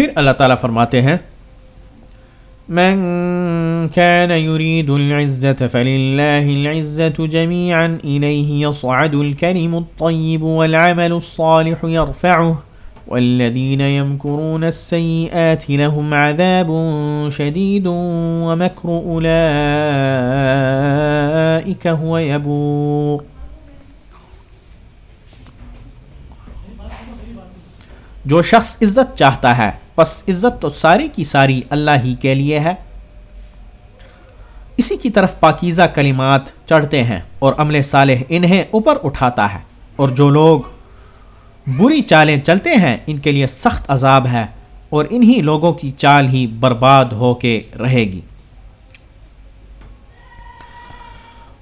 پھر اللہ تعالیٰ فرماتے ہیں، من كان يريد العزة فلله العزة جميعا إليه يصعد الكلم الطيب والعمل الصالح يرفعه، والذين يمكرون السيئات لهم عذاب شديد ومكر أولئك هو يبور. جو شخص عزت چاہتا ہے پس عزت تو ساری کی ساری اللہ ہی کے لیے ہے۔ اسی کی طرف پاکیزہ کلمات چڑھتے ہیں اور عمل صالح انہیں اوپر اٹھاتا ہے۔ اور جو لوگ بری چالیں چلتے ہیں، ان کے لیے سخت عذاب ہے اور انہی لوگوں کی چال ہی برباد ہو کے رہے گی۔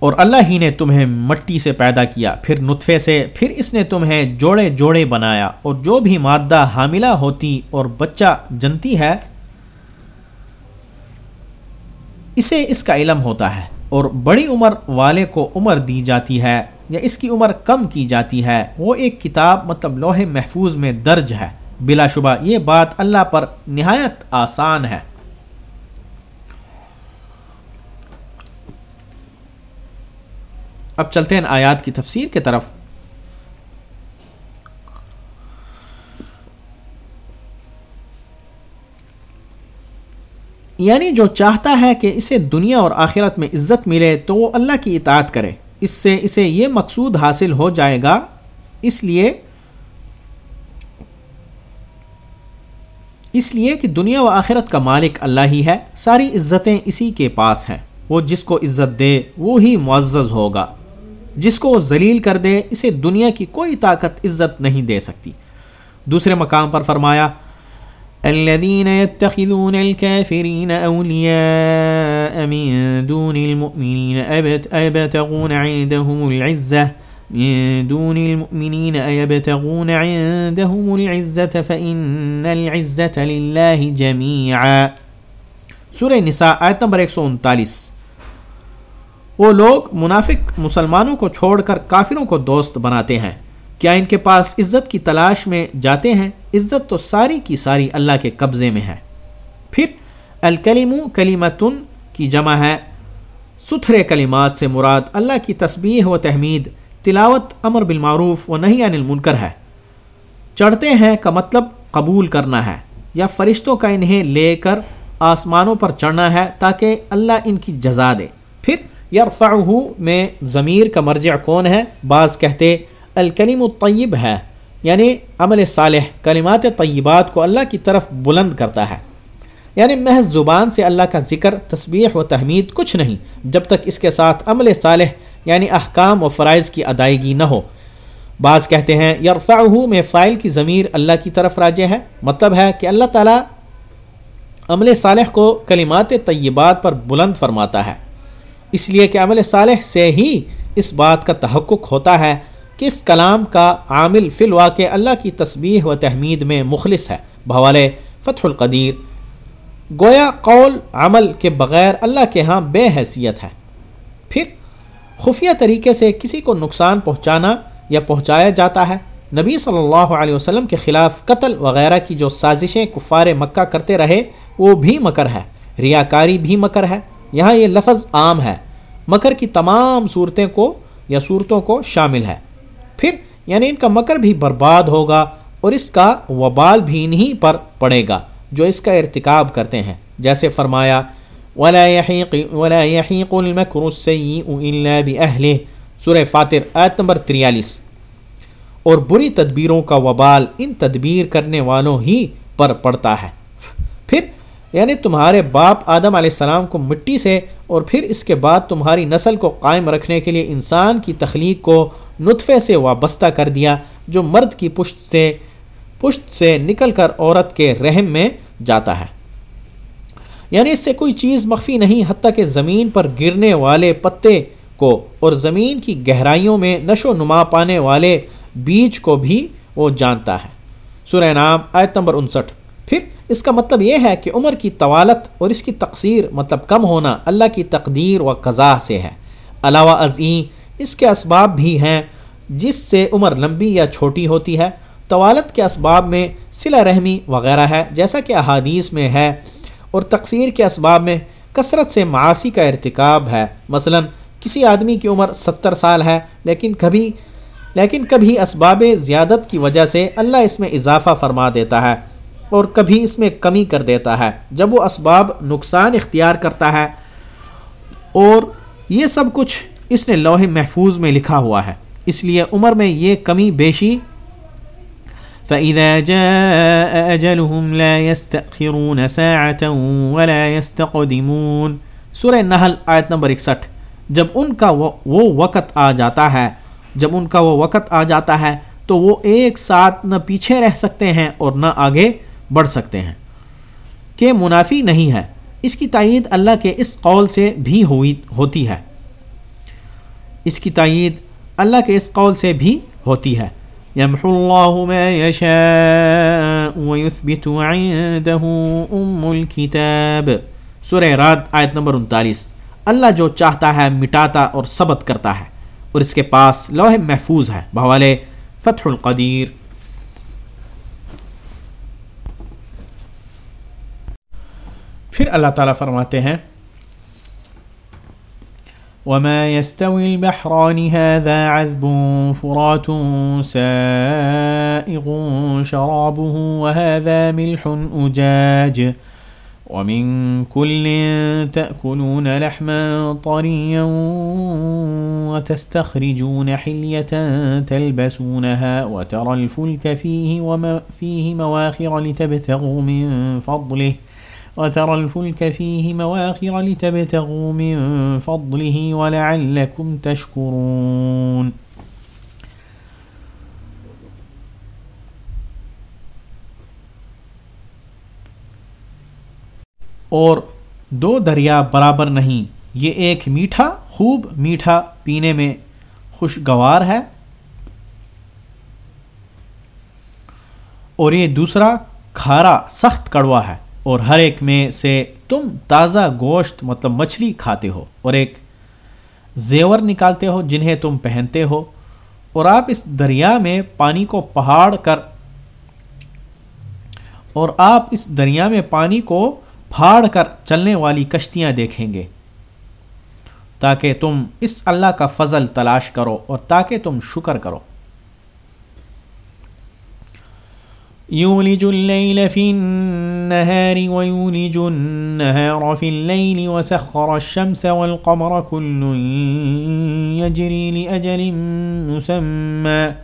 اور اللہ ہی نے تمہیں مٹی سے پیدا کیا، پھر نطفے سے، پھر اس نے تمہیں جوڑے جوڑے بنایا، اور جو بھی مادہ حاملہ ہوتی اور بچہ جنتی ہے، اسے اس کا علم ہوتا ہے، اور بڑی عمر والے کو عمر دی جاتی ہے، یا اس کی عمر کم کی جاتی ہے، وہ ایک کتاب مطلب لوہے محفوظ میں درج ہے۔ بلا شبہ یہ بات اللہ پر نہایت آسان ہے۔ اب چلتے ہیں آیات کی تفسیر کی طرف۔ یعنی جو چاہتا ہے کہ اسے دنیا اور آخرت میں عزت ملے تو وہ اللہ کی اطاعت کرے۔ اس سے اسے یہ مقصود حاصل ہو جائے گا۔ اس لیے اس لیے کہ دنیا و آخرت کا مالک اللہ ہی ہے۔ ساری عزتیں اسی کے پاس ہیں۔ وہ جس کو عزت دے، وہ ہی معزز ہوگا۔ جس کو ذلیل کر دے اسے دنیا کی کوئی طاقت، عزت نہیں دے سکتی۔ دوسرے مقام پر فرمایا الذين يتخذون الكافرين أولياء من دون المؤمنين أبتغون عندهم العزة، من دون المؤمنين أيبتغون عندهم العزة، فإن العزة لله جميعا سورہ نساء، آیت نمبر 139 وہ لوگ منافق مسلمانوں کو چھوڑ کر کافروں کو دوست بناتے ہیں۔ کیا ان کے پاس عزت کی تلاش میں جاتے ہیں؟ عزت تو ساری کی ساری اللہ کے قبضے میں ہے۔ پھر الکلیم کلیمتن کی جمع ہے۔ ستھرے کلمات سے مراد اللہ کی تسبیح و تحمید، تلاوت، امر بالمعروف و نہیں عن المنکر ہے۔ چڑھتے ہیں کا مطلب قبول کرنا ہے یا فرشتوں کا انہیں لے کر آسمانوں پر چڑھنا ہے تاکہ اللہ ان کی جزا دے۔ پھر یرفعہ میں ضمیر کا مرجع کون ہے؟ بعض کہتے الکلیم الطیب ہے یعنی عمل صالح، کلمات طیبات کو اللہ کی طرف بلند کرتا ہے۔ یعنی محض زبان سے اللہ کا ذکر، تسبیح و تحمید کچھ نہیں، جب تک اس کے ساتھ عمل صالح یعنی احکام و فرائض کی ادائیگی نہ ہو۔ بعض کہتے ہیں یرفعہ میں فائل کی ضمیر اللہ کی طرف راجع ہے مطلب ہے کہ اللہ تعالیٰ عمل صالح کو کلمات طیبات پر بلند فرماتا ہے۔ اس لیے کہ عمل صالح سے ہی اس بات کا تحقق ہوتا ہے کہ اس کلام کا عامل فی الواقع اللہ کی تسبیح و تحمید میں مخلص ہے۔ بحوال فتح القدیر۔ گویا قول عمل کے بغیر اللہ کے ہاں بے حیثیت ہے۔ پھر خفیہ طریقے سے کسی کو نقصان پہنچانا یا پہنچایا جاتا ہے۔ نبی صلی اللہ علیہ وسلم کے خلاف قتل وغیرہ کی جو سازشیں کفار مکہ کرتے رہے، وہ بھی مکر ہے۔ ریاکاری بھی مکر ہے۔ یہاں یہ لفظ عام ہے۔ مکر کی تمام صورتیں کو یا صورتوں کو شامل ہے۔ پھر یعنی ان کا مکر بھی برباد ہوگا اور اس کا وبال بھی انہیں پر پڑے گا جو اس کا ارتکاب کرتے ہیں۔ جیسے فرمایا سورہ فاتر، آیت نمبر تریالیس۔ اور بری تدبیروں کا وبال ان تدبیر کرنے والوں ہی پر پڑتا ہے۔ یعنی تمہارے باپ آدم علیہ السلام کو مٹی سے اور پھر اس کے بعد تمہاری نسل کو قائم رکھنے کے لیے انسان کی تخلیق کو نطفے سے وابستہ کر دیا، جو مرد کی پشت سے پشت سے نکل کر عورت کے رحم میں جاتا ہے۔ یعنی اس سے کوئی چیز مخفی نہیں، حتیٰ کہ زمین پر گرنے والے پتے کو اور زمین کی گہرائیوں میں نشو و نما پانے والے بیج کو بھی وہ جانتا ہے۔ سورہ نام آیت نمبر انسٹھ۔ پھر اس کا مطلب یہ ہے کہ عمر کی طوالت اور اس کی تقسیر مطلب کم ہونا اللہ کی تقدیر و قضاء سے ہے۔ علاوہ ازیں اس کے اسباب بھی ہیں جس سے عمر لمبی یا چھوٹی ہوتی ہے۔ طوالت کے اسباب میں صلہ رحمی وغیرہ ہے، جیسا کہ احادیث میں ہے۔ اور تقسیر کے اسباب میں کثرت سے معاشی کا ارتکاب ہے۔ مثلا کسی آدمی کی عمر ستر سال ہے، لیکن کبھی لیکن کبھی اسباب زیادت کی وجہ سے اللہ اس میں اضافہ فرما دیتا ہے۔ اور کبھی اس میں کمی کر دیتا ہے۔ جب وہ اسباب نقصان اختیار کرتا ہے اور یہ سب کچھ اس نے لوح محفوظ میں لکھا ہوا ہے، اس لیے عمر میں یہ کمی بیشی۔ فَإِذَا جَاءَ أَجَلُهُمْ لَا يَسْتَأْخِرُونَ سَاعَةً وَلَا يَسْتَقْدِمُونَ۔ سورہ نحل آیت نمبر 61 جب ان کا وہ وقت آ جاتا ہے، جب ان کا وہ وقت آ جاتا ہے تو وہ ایک ساتھ نہ پیچھے رہ سکتے ہیں اور نہ آگے بڑھ سکتے ہیں۔ کہ منافی نہیں ہے، اس کی تائید اللہ کے اس قول سے بھی ہوئی ہوتی ہے۔ اس کی تائید اللہ کے اس قول سے بھی ہوتی ہے۔ يمحو الله ما يشاء ويثبت عنده ام الكتاب سورہ رات، آیت نمبر انتالیس۔ اللہ جو چاہتا ہے مٹاتا اور ثبت کرتا ہے اور اس کے پاس لوح محفوظ ہے۔ بحوالے فتح القدیر۔ پھر اللہ تعالیٰ فرماتے ہیں وما يستوي البحران هذا عذب فرات سائغ شرابه وهذا ملح أجاج ومن كل تأكلون لحما طريا وتستخرجون حلية تلبسونها وترى الفلك فيه, وما فيه مواخر لتبتغوا من فضله ۖ وترى الفلك فيه مواخر لتبتغوا من فضله ولعلكم تشكرون. اور دو دریا برابر نہیں، یہ ایک میٹھا، خوب میٹھا پینے میں خوشگوار ہے۔ اور یہ دوسرا، کھارا، سخت کڑوا ہے۔ اور ہر ایک میں سے تم تازہ گوشت مطلب مچھلی کھاتے ہو اور ایک زیور نکالتے ہو جنہیں تم پہنتے ہو اور آپ اس دریا میں پانی کو پہاڑ کر اور آپ اس دریا میں پانی کو پھاڑ کر چلنے والی کشتیاں دیکھیں گے تاکہ تم اس اللہ کا فضل تلاش کرو اور تاکہ تم شکر کرو۔ يولج الليل في النهار ويولج النهار في الليل وسخر الشمس والقمر كل يجري لأجل مسمى.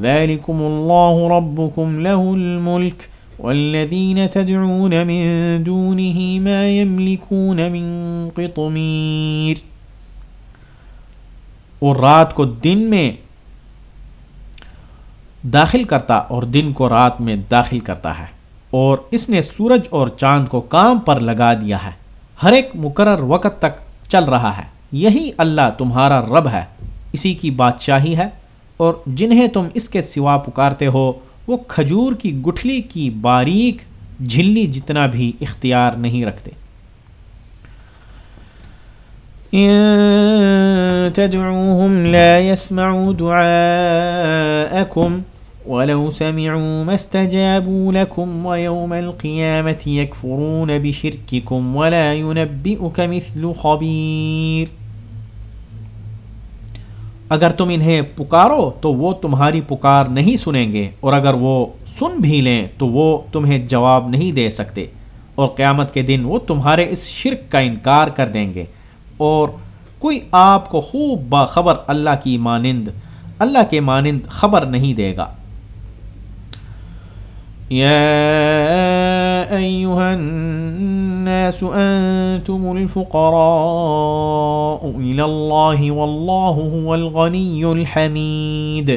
ذلكم الله ربكم له الملك والذين تدعون من دونه ما يملكون من قطمير. اور رات کو دن میں داخل کرتا اور دن کو رات میں داخل کرتا ہے اور اس نے سورج اور چاند کو کام پر لگا دیا ہے۔ ہر ایک مقرر وقت تک چل رہا ہے۔ یہی اللہ تمہارا رب ہے۔ اسی کی بادشاہی ہے اور جنہیں تم اس کے سوا پکارتے ہو، وہ کھجور کی گٹھلی کی باریک جھلی جتنا بھی اختیار نہیں رکھتے۔ تدعوهم لا يسمعوا دعاءكم ولو سمعوا ما استجابوا لكم ويوم القيامة يكفرون بشرككم ولا ينبئك مثل خبير۔ اگر تم انہیں پکارو تو وہ تمہاری پکار نہیں سنیں گے، اور اگر وہ سن بھی لیں تو وہ تمہیں جواب نہیں دے سکتے۔ اور قیامت کے دن وہ تمہارے اس شرک کا انکار کر دیں گے۔ اور کوئی آپ کو خوب باخبر اللہ کی مانند، اللہ کے مانند خبر نہیں دے گا۔ يا أيها الناس أنتم الفقراء إلى الله والله هو الغني الحميد۔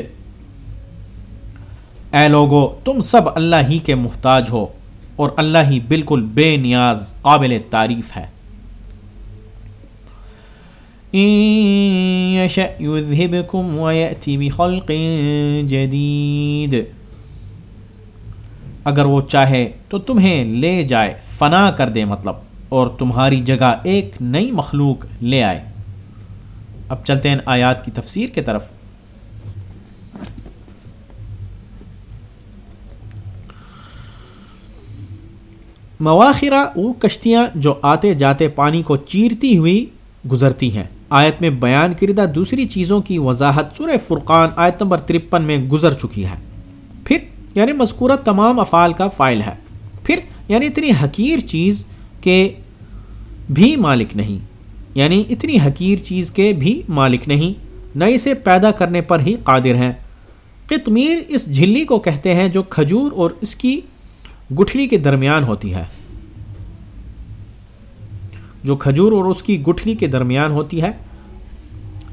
اے لوگو، تم سب اللہ ہی کے محتاج ہو اور اللہ ہی بالکل بے نیاز قابل تعریف ہے۔ جدید۔ اگر وہ چاہے تو تمہیں لے جائے، فنا کر دے مطلب اور تمہاری جگہ ایک نئی مخلوق لے آئے۔ اب چلتے ہیں آیات کی تفسیر کے طرف۔ مواخرہ وہ کشتیاں جو آتے جاتے پانی کو چیرتی ہوئی گزرتی ہیں۔ آیت میں بیان کردہ دوسری چیزوں کی وضاحت سورہ فرقان آیت نمبر ترپن میں گزر چکی ہے۔ پھر یعنی مذکورہ تمام افعال کا فائل ہے۔ پھر یعنی اتنی حقیر چیز کے بھی مالک نہیں۔ یعنی اتنی حقیر چیز کے بھی مالک نہیں۔ نہ اسے پیدا کرنے پر ہی قادر ہیں۔ قطمیر اس جھلی کو کہتے ہیں جو کھجور اور اس کی گٹھلی کے درمیان ہوتی ہے۔ جو کھجور اور اس کی گٹھلی کے درمیان ہوتی ہے۔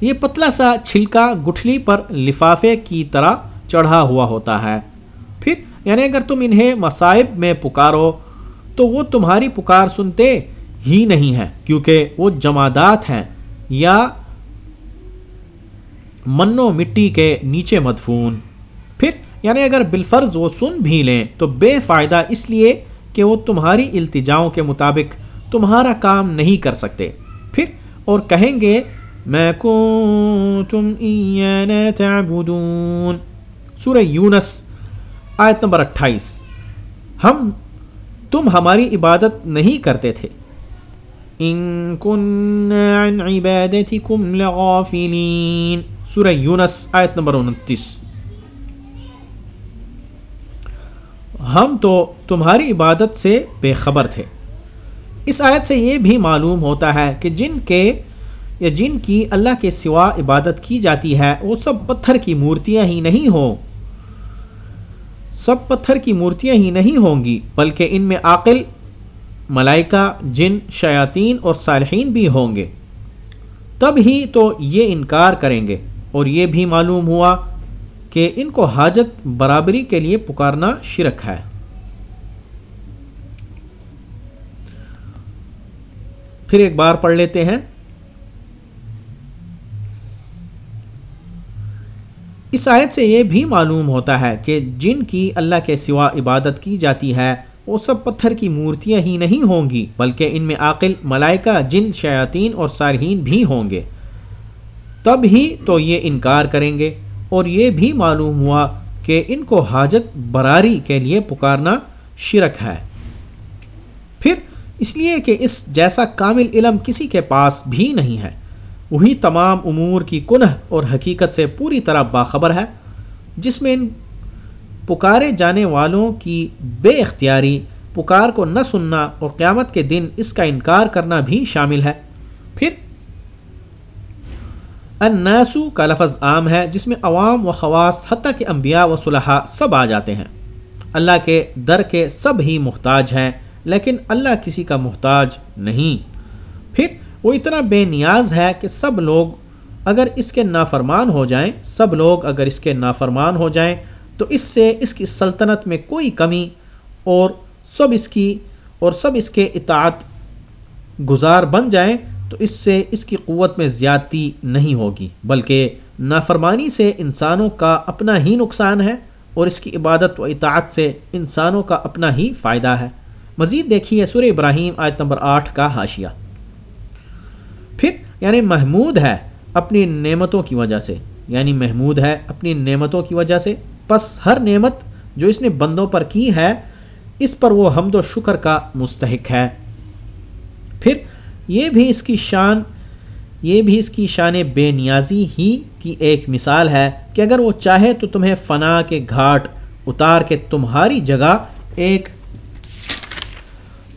یہ پتلا سا چھلکا گٹھلی پر لفافے کی طرح چڑھا ہوا ہوتا ہے۔ پھر یعنی اگر تم انہیں مصائب میں پکارو تو وہ تمہاری پکار سنتے ہی نہیں ہیں، کیونکہ وہ جمادات ہیں یا منو مٹی کے نیچے مدفون۔ پھر یعنی اگر بالفرض وہ سن بھی لیں تو بے فائدہ اس لیے کہ وہ تمہاری التجاؤں کے مطابق تمہارا کام نہیں کر سکتے۔ پھر اور کہیں گے میں کو تم تعبدون۔ سورہ یونس آیت نمبر اٹھائیس۔ ہم، تم ہماری عبادت نہیں کرتے تھے۔ ان عن عبادتكم لغافلین۔ سورہ یونس، آیت نمبر انتیس۔ ہم تو تمہاری عبادت سے بے خبر تھے۔ اس آیت سے یہ بھی معلوم ہوتا ہے کہ جن کے یا جن کی اللہ کے سوا عبادت کی جاتی ہے، وہ سب پتھر کی مورتیاں ہی نہیں ہوں۔ سب پتھر کی مورتیاں ہی نہیں ہوں گی، بلکہ ان میں عاقل، ملائکہ، جن، شیاطین اور صالحین بھی ہوں گے۔ تب ہی تو یہ انکار کریں گے۔ اور یہ بھی معلوم ہوا کہ ان کو حاجت برابری کے لیے پکارنا شرک ہے۔ پھر ایک بار پڑھ لیتے ہیں۔ اس آیت سے یہ بھی معلوم ہوتا ہے کہ جن کی اللہ کے سوا عبادت کی جاتی ہے، وہ سب پتھر کی مورتیاں ہی نہیں ہوں گی، بلکہ ان میں عاقل، ملائکہ، جن، شیاطین اور صارحین بھی ہوں گے۔ تب ہی تو یہ انکار کریں گے۔ اور یہ بھی معلوم ہوا کہ ان کو حاجت براری کے لیے پکارنا شرک ہے۔ پھر اس لیے کہ اس جیسا کامل علم کسی کے پاس بھی نہیں ہے۔ وہی تمام امور کی کنہ اور حقیقت سے پوری طرح باخبر ہے، جس میں ان پکارے جانے والوں کی بے اختیاری، پکار کو نہ سننا اور قیامت کے دن اس کا انکار کرنا بھی شامل ہے۔ پھر الناسو کا لفظ عام ہے، جس میں عوام و خواص حتیٰ کہ انبیاء و صلحاء سب آ جاتے ہیں۔ اللہ کے در کے سب ہی محتاج ہیں، لیکن اللہ کسی کا محتاج نہیں۔ پھر وہ اتنا بے نیاز ہے کہ سب لوگ اگر اس کے نافرمان ہو جائیں، سب لوگ اگر اس کے نافرمان ہو جائیں، تو اس سے اس کی سلطنت میں کوئی کمی اور سب اس کی اور سب اس کے اطاعت گزار بن جائیں، تو اس سے اس کی قوت میں زیادتی نہیں ہوگی۔ بلکہ نافرمانی سے انسانوں کا اپنا ہی نقصان ہے اور اس کی عبادت و اطاعت سے انسانوں کا اپنا ہی فائدہ ہے۔ مزید دیکھیے سورہ ابراہیم آیت نمبر آٹھ کا حاشیہ۔ یعنی محمود ہے اپنی نعمتوں کی وجہ سے۔ یعنی محمود ہے اپنی نعمتوں کی وجہ سے۔ پس ہر نعمت جو اس نے بندوں پر کی ہے، اس پر وہ حمد و شکر کا مستحق ہے۔ پھر یہ بھی اس کی شان، یہ بھی اس کی شان بے نیازی ہی کی ایک مثال ہے کہ اگر وہ چاہے تو تمہیں فنا کے گھاٹ اتار کے تمہاری جگہ ایک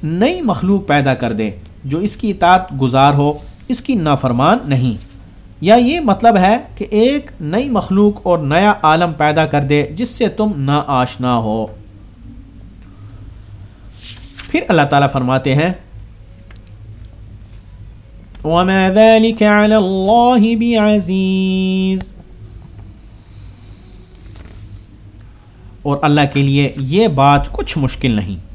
نئی مخلوق پیدا کر دے، جو اس کی اطاعت گزار ہو۔ اس کی نافرمان نہیں۔ یا یہ مطلب ہے کہ ایک نئی مخلوق اور نیا عالم پیدا کر دے جس سے تم نا آشنا ہو۔ پھر اللہ تعالیٰ فرماتے ہیں، وما ذلك على الله بعزيز۔ اور اللہ کے لیے یہ بات کچھ مشکل نہیں۔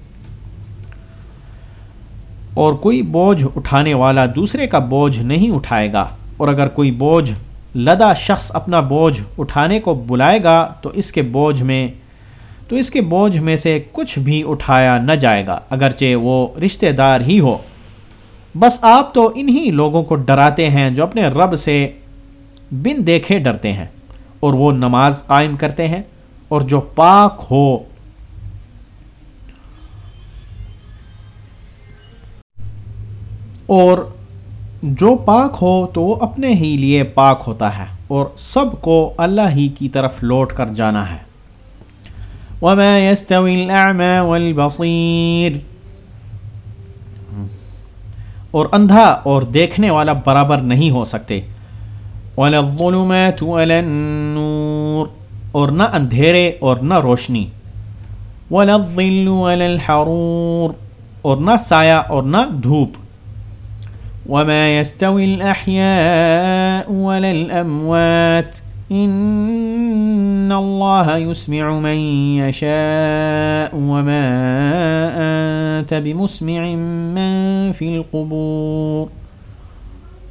اور کوئی بوجھ اٹھانے والا دوسرے کا بوجھ نہیں اٹھائے گا۔ اور اگر کوئی بوجھ لدا شخص اپنا بوجھ اٹھانے کو بلائے گا، تو اس کے بوجھ میں تو اس کے بوجھ میں سے کچھ بھی اٹھایا نہ جائے گا، اگرچہ وہ رشتہ دار ہی ہو۔ بس آپ تو انہی لوگوں کو ڈراتے ہیں جو اپنے رب سے بن دیکھے ڈرتے ہیں، اور وہ نماز قائم کرتے ہیں، اور جو پاک ہو اور جو پاک ہو تو وہ اپنے ہی لیے پاک ہوتا ہے اور سب کو اللہ ہی کی طرف لوٹ کر جانا ہے۔ وما يستوي الأعمى والبصير۔ اور اندھا اور دیکھنے والا برابر نہیں ہو سکتے۔ ولا الظلمات ولا النور۔ اور نہ اندھیرے اور نہ روشنی۔ ولا الظل ولا الحرور۔ اور نہ سایہ اور نہ دھوپ۔ وما يستوي الأحياء ولا الأموات إن الله يسمع من يشاء وما أنت بمسمع من في القبور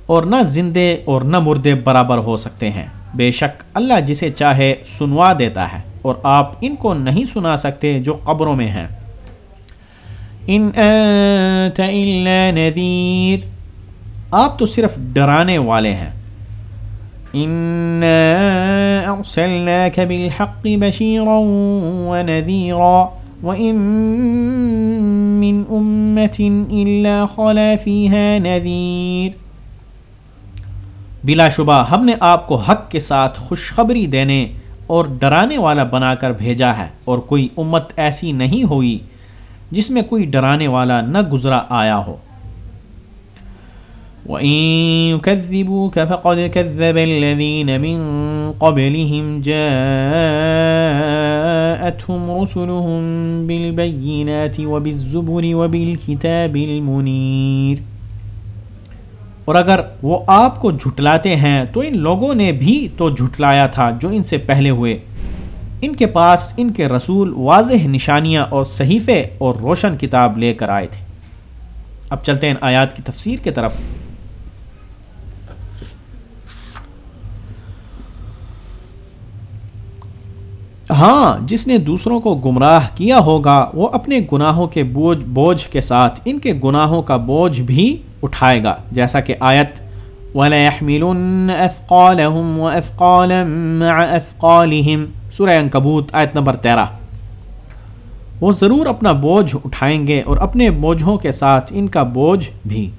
اور نہ زندے اور نہ مردے برابر ہو سکتے ہیں۔ بے شک اللہ جسے چاہے سنوا دیتا ہے اور آپ ان کو نہیں سنا سکتے جو قبروں میں ہیں۔ ان انت الا نذیر آپ تو صرف ڈرانے والے ہیں۔ بالحق بشيرا ونذيرا وإن من إلا خلا فيها نذير۔ بلا شبہ، ہم نے آپ کو حق کے ساتھ خوشخبری دینے اور ڈرانے والا بنا کر بھیجا ہے اور کوئی امت ایسی نہیں ہوئی جس میں کوئی ڈرانے والا نہ گزرا آیا ہو۔ وَإِن يُكَذِّبُوكَ فَقَدْ كَذَّبَ الَّذِينَ مِن قَبْلِهِمْ جَاءَتْهُمْ رُسُلُهُم بِالْبَيِّنَاتِ وَبِالزُّبُرِ وَبِالْكِتَابِ الْمُنِيرِ اور اگر وہ آپ کو جھٹلاتے ہیں تو ان لوگوں نے بھی تو جھٹلایا تھا جو ان سے پہلے ہوئے۔ ان کے پاس ان کے رسول واضح نشانیاں اور صحیفے اور روشن کتاب لے کر آئے تھے۔ اب چلتے ہیں آیات کی تفسیر کی طرف۔ ہاں جس نے دوسروں کو گمراہ کیا ہوگا، وہ اپنے گناہوں کے بوجھ بوجھ کے ساتھ ان کے گناہوں کا بوجھ بھی اٹھائے گا۔ جیسا کہ آیت وَلَيَحْمِلُنَّ أَثْقَالَهُمْ وَأَثْقَالًا مَعَ أَثْقَالِهِمْ۔ سورہ انکبوت آیت نمبر تیرہ۔ وہ ضرور اپنا بوجھ اٹھائیں گے اور اپنے بوجھوں کے ساتھ ان کا بوجھ بھی۔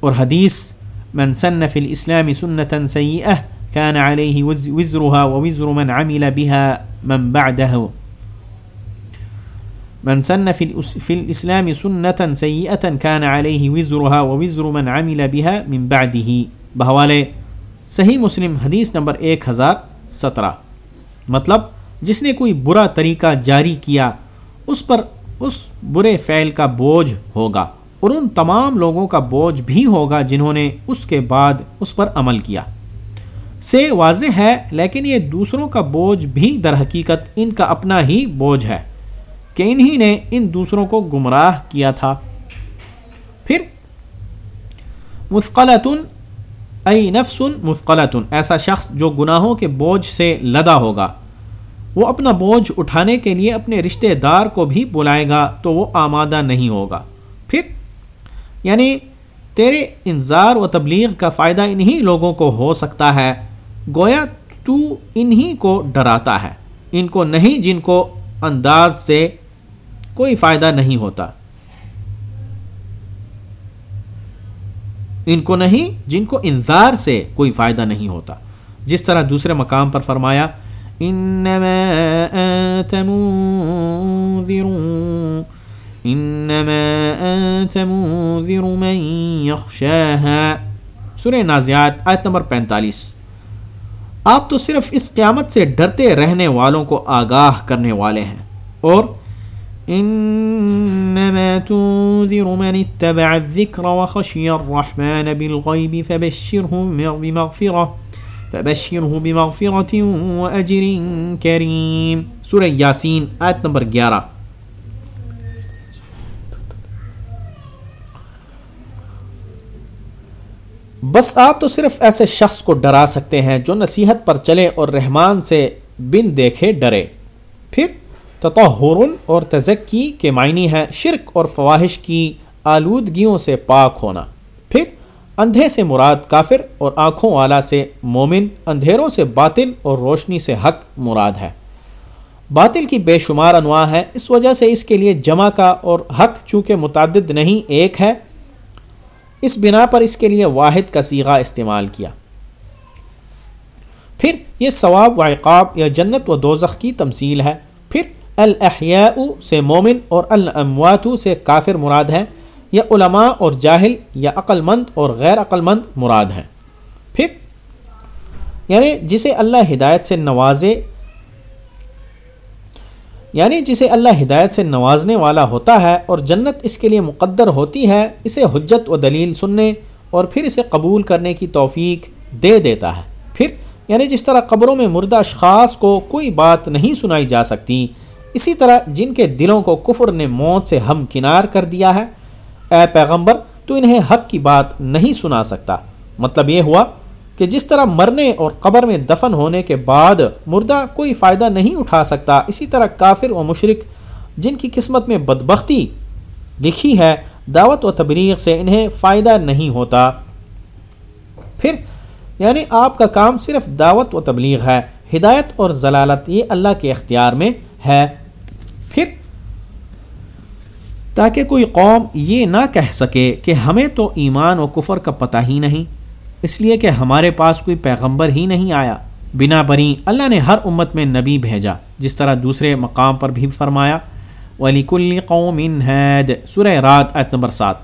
اور حدیث، من سن فی الاسلام سنتا سیئہ كان عليه وزرها ووزر من عمل بها من بعده. من سن في في الإسلام سنة سيئة كان عليه وزرها ووزر من عمل بها من بعده. بحوالے صحیح مسلم حدیث نمبر ایک ہزار سترہ. مطلب جس نے کوئی برا طریقہ جاری کیا، اس پر اس برے فعل کا بوجھ ہوگا اور ان تمام لوگوں کا بوجھ بھی ہوگا جنہوں نے اس کے بعد اس پر عمل کیا۔ سے واضح ہے، لیکن یہ دوسروں کا بوجھ بھی در حقیقت ان کا اپنا ہی بوجھ ہے کہ انہی نے ان دوسروں کو گمراہ کیا تھا۔ پھر مسقلتن ای نفسن مسقلتن ایسا شخص جو گناہوں کے بوجھ سے لدا ہوگا۔ وہ اپنا بوجھ اٹھانے کے لیے اپنے رشتہ دار کو بھی بلائے گا تو وہ آمادہ نہیں ہوگا۔ پھر یعنی تیرے انظار و تبلیغ کا فائدہ انہی لوگوں کو ہو سکتا ہے۔ گویا تو انہی کو ڈراتا ہے۔ ان کو نہیں جن کو انداز سے کوئی فائدہ نہیں ہوتا۔ ان کو نہیں جن کو انذار سے کوئی فائدہ نہیں ہوتا۔ جس طرح دوسرے مقام پر فرمایا، انما انت منذر انما انت منذر من يخشاها. سورہ نازیات، آیت نمبر پینتالیس. آپ تو صرف اس قیامت سے ڈرتے رہنے والوں کو آگاہ کرنے والے ہیں۔ اور انما تنذر من اتبع الذكر وخشي الرحمن بالغيب فبشره بمغفرة فبشره بمغفرة وأجر كريم سورہ یاسین، آیت نمبر گیارہ. بس آپ تو صرف ایسے شخص کو ڈرا سکتے ہیں جو نصیحت پر چلے اور رحمان سے بن دیکھے ڈرے۔ پھر تطہر اور تزکی کے معنی ہے شرک اور فواہش کی آلودگیوں سے پاک ہونا۔ پھر اندھے سے مراد کافر اور آنکھوں والا سے مومن، اندھیروں سے باطل اور روشنی سے حق مراد ہے۔ باطل کی بے شمار انواع ہے اس وجہ سے اس کے لیے جمع کا اور حق چونکہ متعدد نہیں، ایک ہے۔ اس بنا پر اس کے لیے واحد کا سیغہ استعمال کیا۔ پھر یہ ثواب و عقاب یا جنت و دوزخ کی تمثیل ہے۔ پھر الاحیاء سے مومن اور الاموات سے کافر مراد ہے یا علماء اور جاہل یا عقل مند اور غیر عقل مند مراد ہیں۔ پھر یعنی جسے اللہ ہدایت سے نوازے یعنی جسے اللہ ہدایت سے نوازنے والا ہوتا ہے اور جنت اس کے لیے مقدر ہوتی ہے، اسے حجت و دلیل سننے اور پھر اسے قبول کرنے کی توفیق دے دیتا ہے۔ پھر یعنی جس طرح قبروں میں مردہ اشخاص کو کوئی بات نہیں سنائی جا سکتی، اسی طرح جن کے دلوں کو کفر نے موت سے ہم کنار کر دیا ہے۔ اے پیغمبر، تو انہیں حق کی بات نہیں سنا سکتا۔ مطلب یہ ہوا کہ جس طرح مرنے اور قبر میں دفن ہونے کے بعد مردہ کوئی فائدہ نہیں اٹھا سکتا، اسی طرح کافر و مشرق جن کی قسمت میں بدبختی لکھی ہے، دعوت و تبلیغ سے انہیں فائدہ نہیں ہوتا۔ پھر یعنی آپ کا کام صرف دعوت و تبلیغ ہے، ہدایت اور ضلالت یہ اللہ کے اختیار میں ہے۔ پھر، تاکہ کوئی قوم یہ نہ کہہ سکے کہ ہمیں تو ایمان و کفر کا پتہ ہی نہیں۔ اس لیے کہ ہمارے پاس کوئی پیغمبر ہی نہیں آیا۔ بنا بری اللہ نے ہر امت میں نبی بھیجا، جس طرح دوسرے مقام پر بھی فرمایا۔ ولی کل قوم حید سورہ رات، آیت نمبر سات۔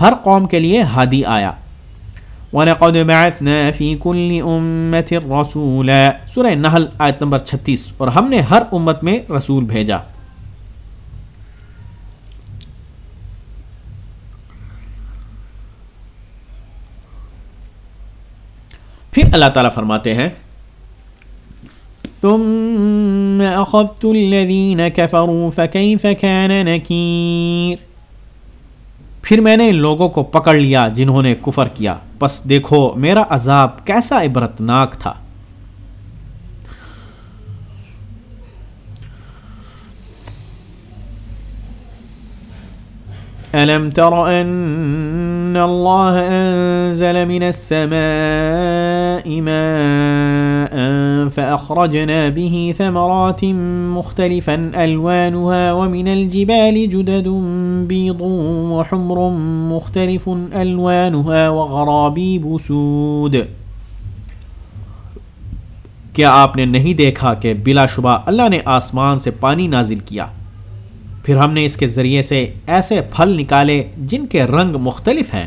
ہر قوم کے لیے ہادی آیا۔ وَلَقَدْ بَعَثْنَا فِي كُلِّ أُمَّةٍ رَسُولًا۔ سورہ نحل، آیت نمبر 36 اور ہم نے ہر امت میں رسول بھیجا۔ پھر اللہ تعالیٰ فرماتے ہیں، ثم اخذت الذين كفروا، فكيف كان نكير پھر میں نے ان لوگوں کو پکڑ لیا جنہوں نے کفر کیا۔ پس دیکھو، میرا عذاب کیسا عبرتناک تھا۔ ألم تر أن الله أنزل من السماء ماء فأخرجنا به ثمرات مختلفا ألوانها ومن الجبال جدد بيض وحمر مختلف ألوانها وغرابيب سود۔ کیا آپ نے نہیں دیکھا کہ بلا شبہ اللہ نے آسمان سے پانی نازل کیا؟ پھر ہم نے اس کے ذریعے سے ایسے پھل نکالے جن کے رنگ مختلف ہیں۔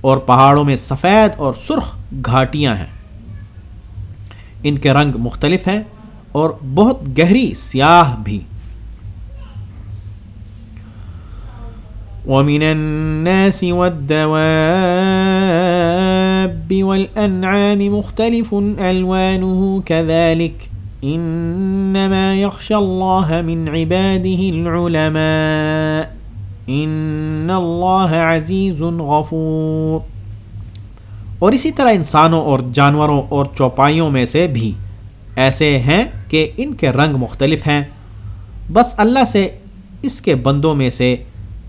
اور پہاڑوں میں سفید اور سرخ گھاٹیاں ہیں۔ ان کے رنگ مختلف ہیں اور بہت گہری سیاہ بھی۔ ومن الناس والدواب والأنعام مختلف ألوانه كذلك انما يخشى الله من عباده العلماء. ان الله عزيز غفور. اور اسی طرح انسانوں اور جانوروں اور چوپائیوں میں سے بھی ایسے ہیں کہ ان کے رنگ مختلف ہیں۔ بس اللہ سے اس کے بندوں میں سے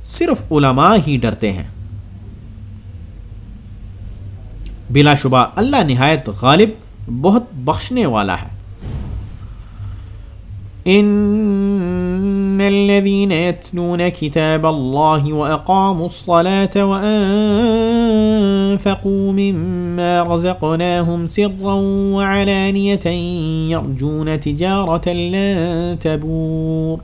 صرف علماء ہی ڈرتے ہیں۔ بلا شبہ اللہ نہایت غالب، بہت بخشنے والا ہے۔ ان الذين يتلون كتاب الله وأقاموا الصلاة وأنفقوا مما رزقناهم سرا وعلانية يرجون تجارة لن تبور۔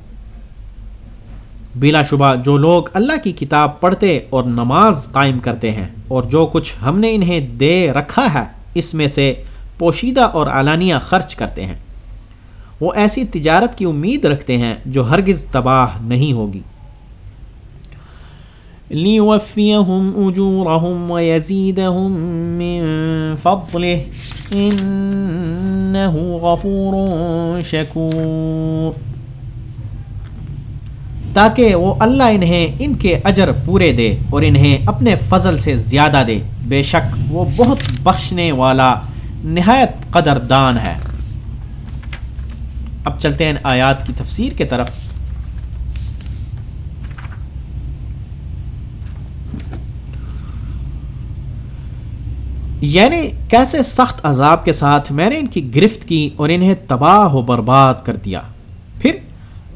بلا شبہ، جو لوگ اللہ کی کتاب پڑھتے اور نماز قائم کرتے ہیں اور جو کچھ ہم نے انہیں دے رکھا ہے، اس میں سے پوشیدہ اور علانیہ خرچ کرتے ہیں۔ وہ ایسی تجارت کی امید رکھتے ہیں جو ہرگز تباہ نہیں ہوگی۔ ليوفيهم أجورهم ويزيدهم من فضله إنه غفور شكور۔ تاکہ وہ اللہ انہیں ان کے اجر پورے دے اور انہیں اپنے فضل سے زیادہ دے۔ بے شک وہ بہت بخشنے والا نہایت قدردان ہے۔ اب چلتے ہیں آیات کی تفسیر کے طرف۔ یعنی کیسے سخت عذاب کے ساتھ میں نے ان کی گرفت کی اور انہیں تباہ و برباد کر دیا۔ پھر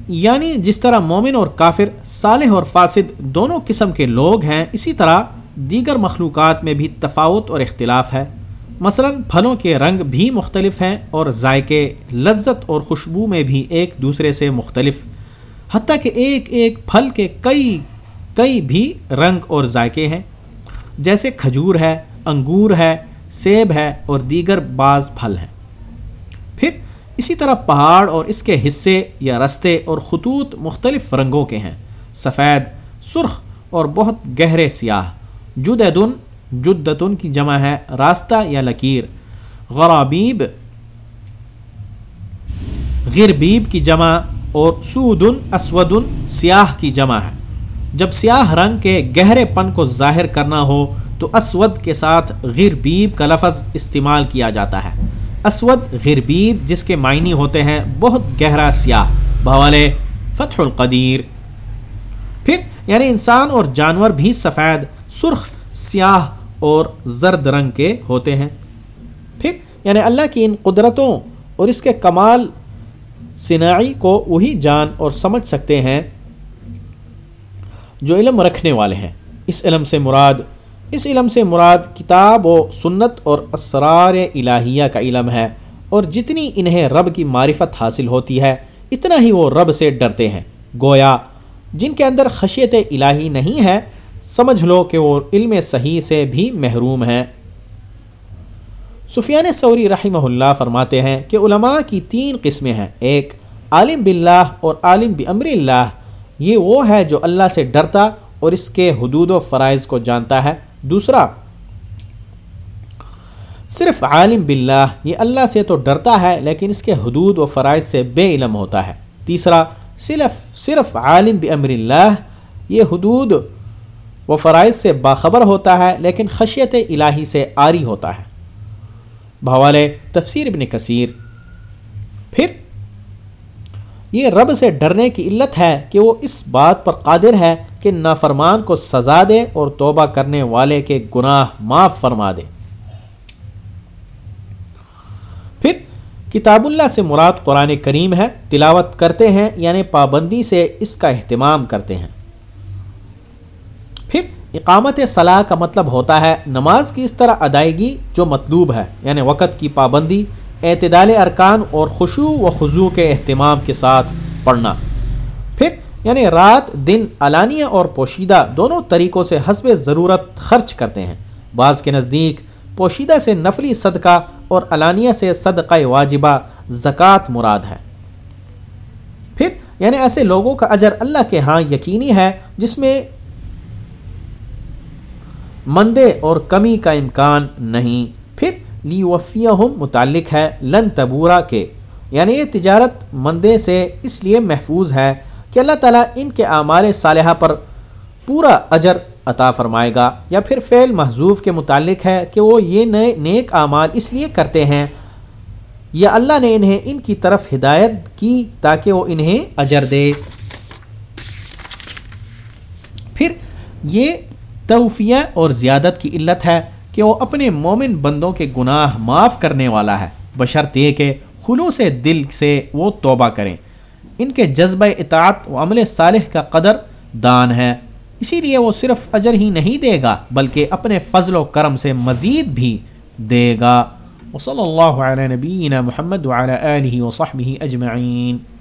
یعنی جس طرح مومن اور کافر، صالح اور فاسد دونوں قسم کے لوگ ہیں، اسی طرح دیگر مخلوقات میں بھی تفاوت اور اختلاف ہے۔ مثلا پھلوں کے رنگ بھی مختلف ہیں اور ذائقے لذت اور خوشبو میں بھی ایک دوسرے سے مختلف۔ حتیٰ کہ ایک ایک پھل کے کئی کئی بھی رنگ اور ذائقے ہیں۔ جیسے کھجور ہے، انگور ہے، سیب ہے اور دیگر بعض پھل ہیں۔ پھر اسی طرح پہاڑ اور اس کے حصے یا رستے اور خطوط مختلف رنگوں کے ہیں۔ سفید، سرخ اور بہت گہرے سیاہ جدن جدتن کی جمع ہے، راستہ یا لکیر؟ غرابیب، غربیب کی جمع اور سودن، اسودن، سیاہ کی جمع ہے۔ جب سیاہ رنگ کے گہرے پن کو ظاہر کرنا ہو، تو اسود کے ساتھ غربیب کا لفظ استعمال کیا جاتا ہے۔ اسود غربیب جس کے معنی ہوتے ہیں بہت گہرا سیاہ بھوالے فتح القدیر۔ پھر یعنی انسان اور جانور بھی سفید، سرخ، سیاہ اور زرد رنگ کے ہوتے ہیں۔ پھر یعنی اللہ کی ان قدرتوں اور اس کے کمال صناعی کو وہی جان اور سمجھ سکتے ہیں جو علم رکھنے والے ہیں۔ اس علم سے مراد، اس علم سے مراد کتاب و سنت اور اسرار الہیہ کا علم ہے۔ اور جتنی انہیں رب کی معرفت حاصل ہوتی ہے، اتنا ہی وہ رب سے ڈرتے ہیں۔ گویا، جن کے اندر خشیت الہی نہیں ہے سمجھ لو کہ وہ علم صحیح سے بھی محروم ہیں۔ سفیان سوری رحمہ اللہ فرماتے ہیں کہ علماء کی تین قسمیں ہیں۔ ایک، عالم باللہ اور عالم بمر اللہ۔ یہ وہ ہے جو اللہ سے ڈرتا اور اس کے حدود و فرائض کو جانتا ہے۔ دوسرا، صرف عالم باللہ، یہ اللہ سے تو ڈرتا ہے لیکن اس کے حدود و فرائض سے بے علم ہوتا ہے۔ تیسرا صرف صرف عالم بمر اللہ، یہ حدود وہ فرائض سے باخبر ہوتا ہے، لیکن خشیت الہی سے آری ہوتا ہے۔ بھوالے تفسیر ابن کثیر۔ پھر، یہ رب سے ڈرنے کی علت ہے کہ وہ اس بات پر قادر ہے کہ نافرمان کو سزا دے اور توبہ کرنے والے کے گناہ معاف فرما دے۔ پھر، کتاب اللہ سے مراد قرآن کریم ہے، تلاوت کرتے ہیں یعنی پابندی سے اس کا اہتمام کرتے ہیں۔ اقامت صلاح کا مطلب ہوتا ہے نماز کی اس طرح ادائیگی جو مطلوب ہے یعنی وقت کی پابندی، اعتدال ارکان اور خوشو و خضو کے اہتمام کے ساتھ پڑھنا۔ پھر یعنی رات، دن علانیہ اور پوشیدہ دونوں طریقوں سے حسب ضرورت خرچ کرتے ہیں۔ بعض کے نزدیک، پوشیدہ سے نفلی صدقہ اور علانیہ سے صدقہ واجبہ زکوٰۃ مراد ہے۔ پھر یعنی ایسے لوگوں کا اجر اللہ کے ہاں یقینی ہے جس میں مندے اور کمی کا امکان نہیں۔ پھر لی وفیہ متعلق ہے لن تبورا کے۔ یعنی یہ تجارت مندے سے اس لیے محفوظ ہے کہ اللہ تعالیٰ ان کے اعمال صالحہ پر پورا اجر عطا فرمائے گا۔ یا پھر فعل محضوف کے متعلق ہے کہ وہ یہ نئے نیک اعمال اس لیے کرتے ہیں۔ یا اللہ نے انہیں ان کی طرف ہدایت کی تاکہ وہ انہیں اجر دے۔ پھر یہ توفیہ اور زیادت کی علت ہے کہ وہ اپنے مومن بندوں کے گناہ معاف کرنے والا ہے۔ بشرط یہ کہ خلو سے دل سے وہ توبہ کریں۔ ان کے جذبہ اطاعت و عمل صالح کا قدر دان ہے۔ اسی لیے وہ صرف اجر ہی نہیں دے گا، بلکہ اپنے فضل و کرم سے مزید بھی دے گا۔ وصلی اللہ علیہ نبینا محمد وعلی آلہ وصحبہ اجمعین۔